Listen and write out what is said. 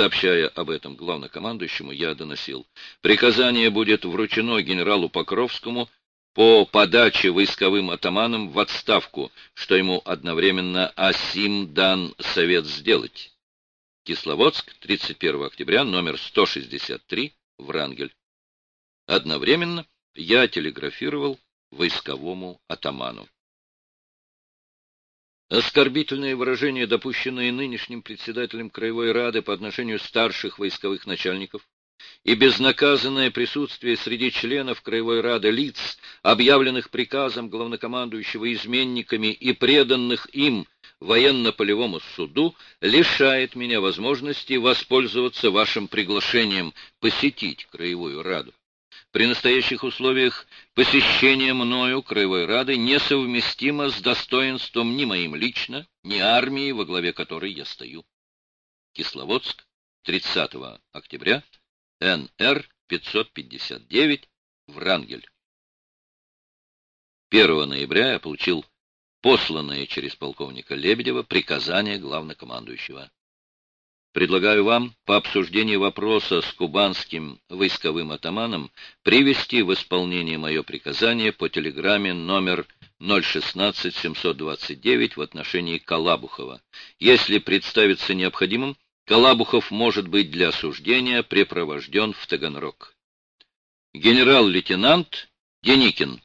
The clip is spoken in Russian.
сообщая об этом главнокомандующему, я доносил. Приказание будет вручено генералу Покровскому по подаче войсковым атаманам в отставку, что ему одновременно Асим дан совет сделать. Кисловодск, 31 октября, номер 163, Врангель. Одновременно я телеграфировал войсковому атаману. Оскорбительные выражения, допущенные нынешним председателем Краевой Рады по отношению старших войсковых начальников, и безнаказанное присутствие среди членов Краевой Рады лиц, объявленных приказом главнокомандующего изменниками и преданных им военно-полевому суду, лишает меня возможности воспользоваться вашим приглашением посетить Краевую Раду. При настоящих условиях посещение мною Краевой Рады несовместимо с достоинством ни моим лично, ни армии, во главе которой я стою. Кисловодск, 30 октября, НР 559, Врангель. 1 ноября я получил посланное через полковника Лебедева приказание главнокомандующего. Предлагаю вам по обсуждению вопроса с кубанским войсковым атаманом привести в исполнение мое приказание по телеграмме номер 016-729 в отношении Калабухова. Если представится необходимым, Калабухов может быть для осуждения препровожден в Таганрог. Генерал-лейтенант Деникин